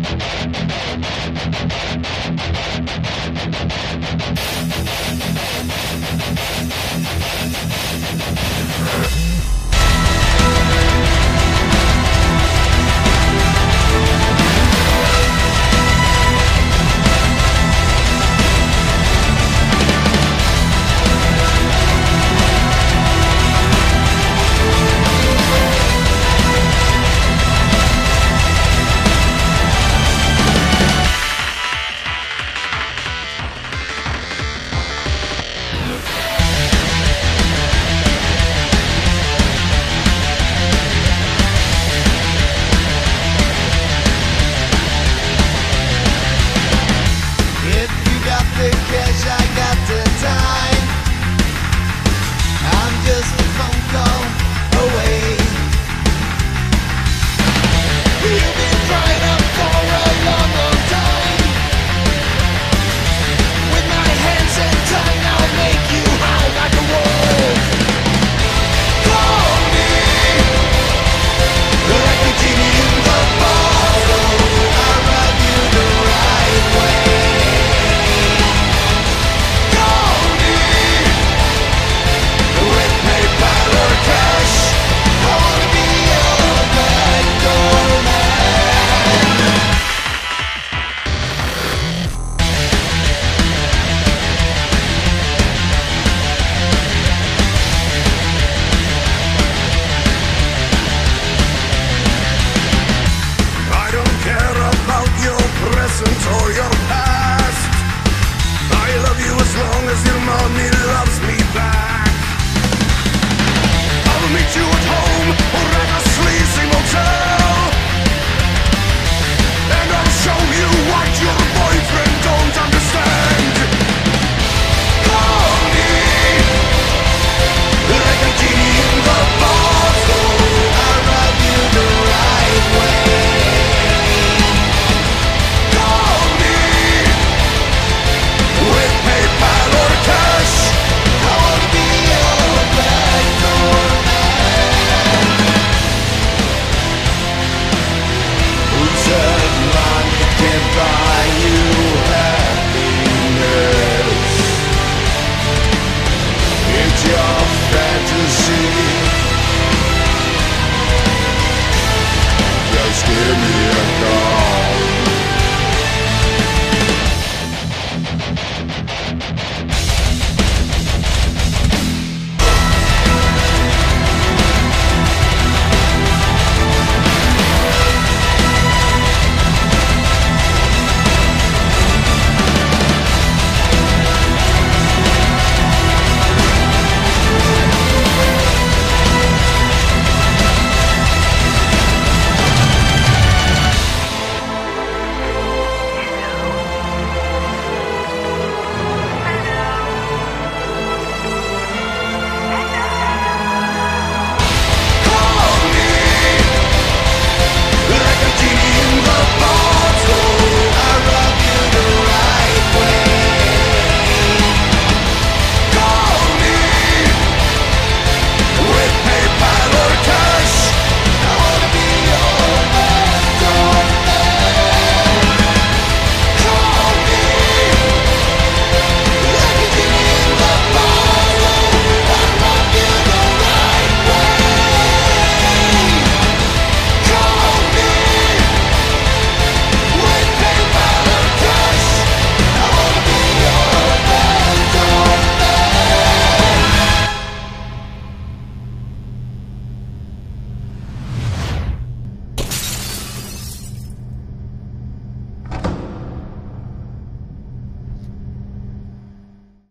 If you